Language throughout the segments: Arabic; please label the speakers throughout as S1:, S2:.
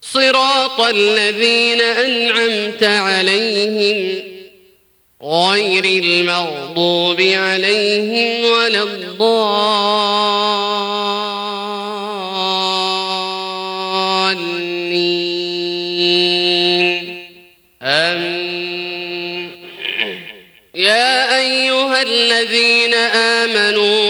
S1: صراط الذين أنعمت عليهم غير المغضوب عليهم ولا الضالين. أم يا أيها الذين آمنوا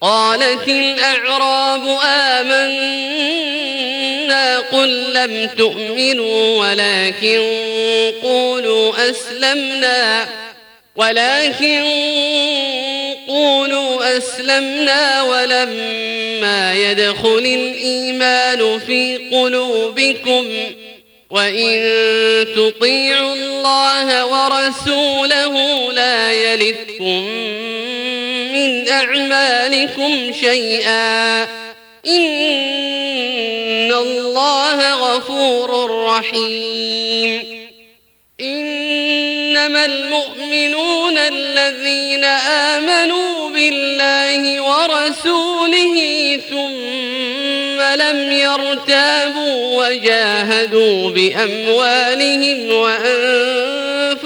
S1: قالت الأعراب آمنا قل لم تؤمنوا ولكن قولوا أسلمنا ولكن قولوا أسلمنا ولما يدخل الإيمان في قلوبكم وإن تطيعوا الله ورسوله لا يلدكم من أعمالكم شيئا إن الله غفور رحيم إنما المؤمنون الذين آمنوا بالله ورسوله ثم لم يرتابوا وجاهدوا بأموالهم وأنفسهم